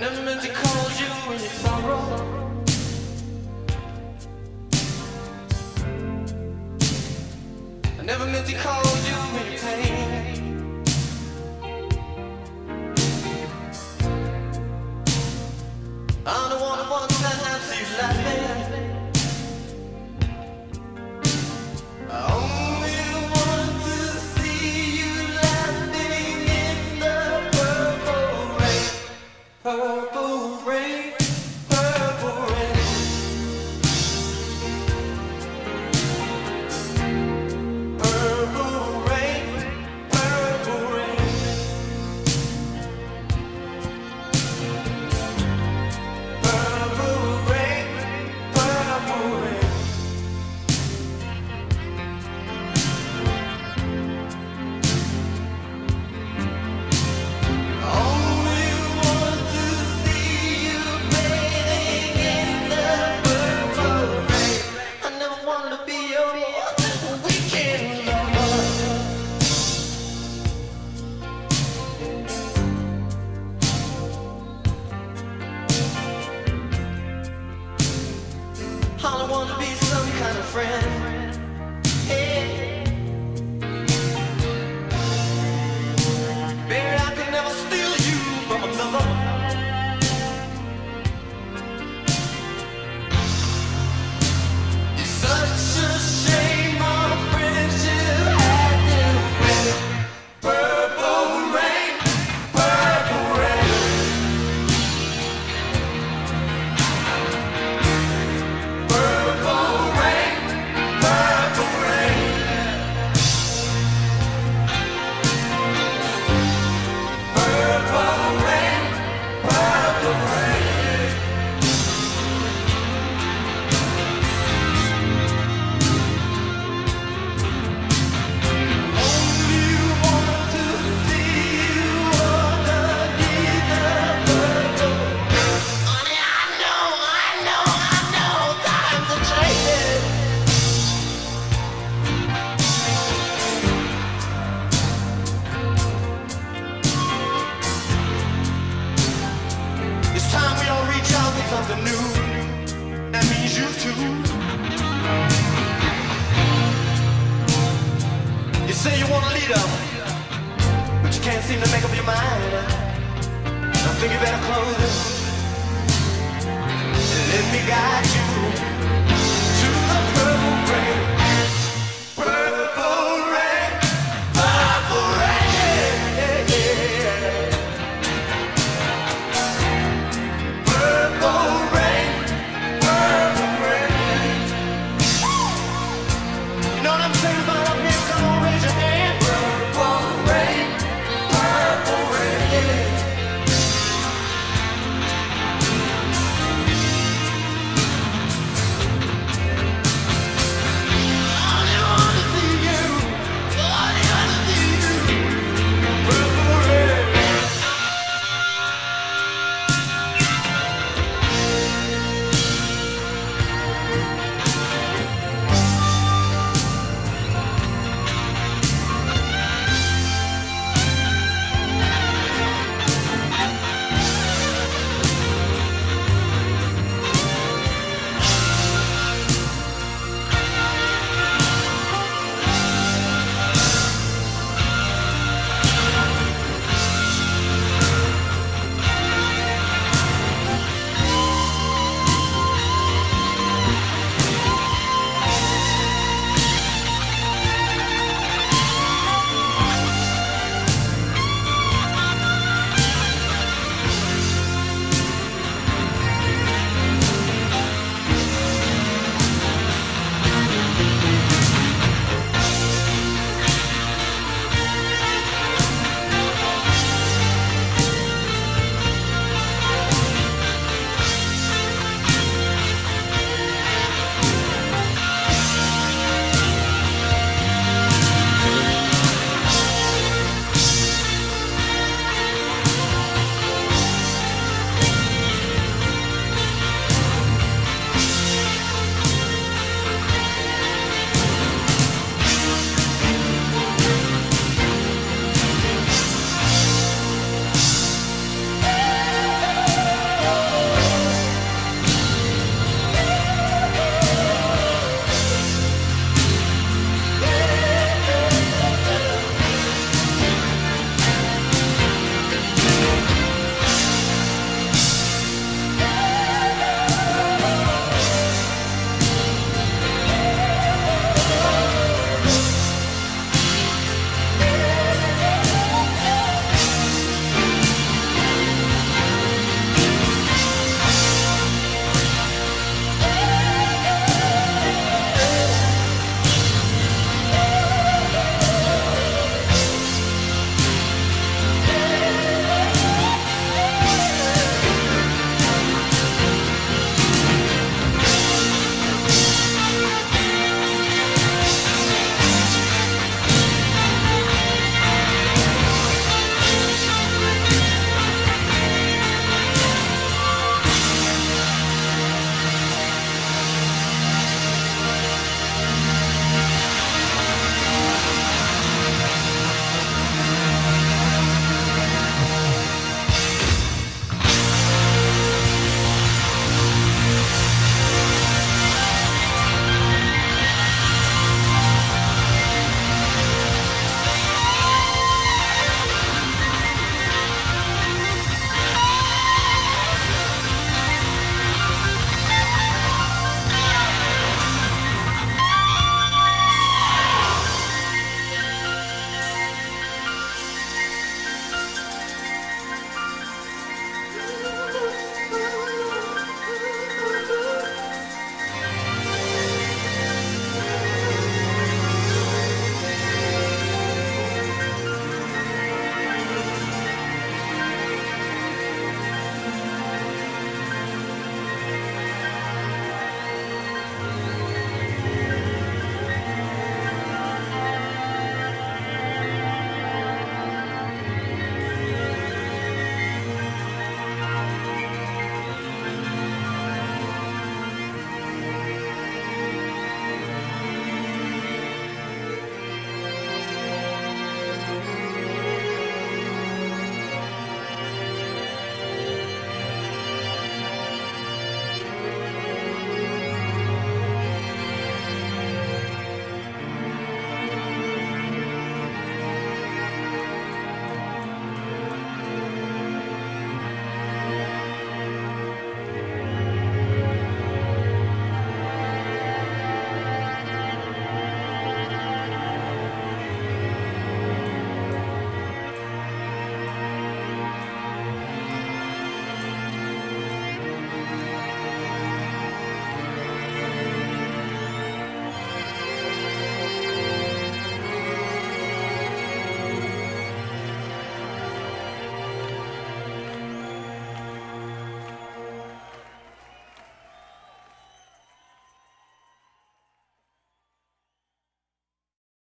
never meant to call you when you're sorrow. I never meant to call Purple All I wanna be some kind of friend. you can't seem to make up your mind. I think you better close it. Let me guide you to the purple grave.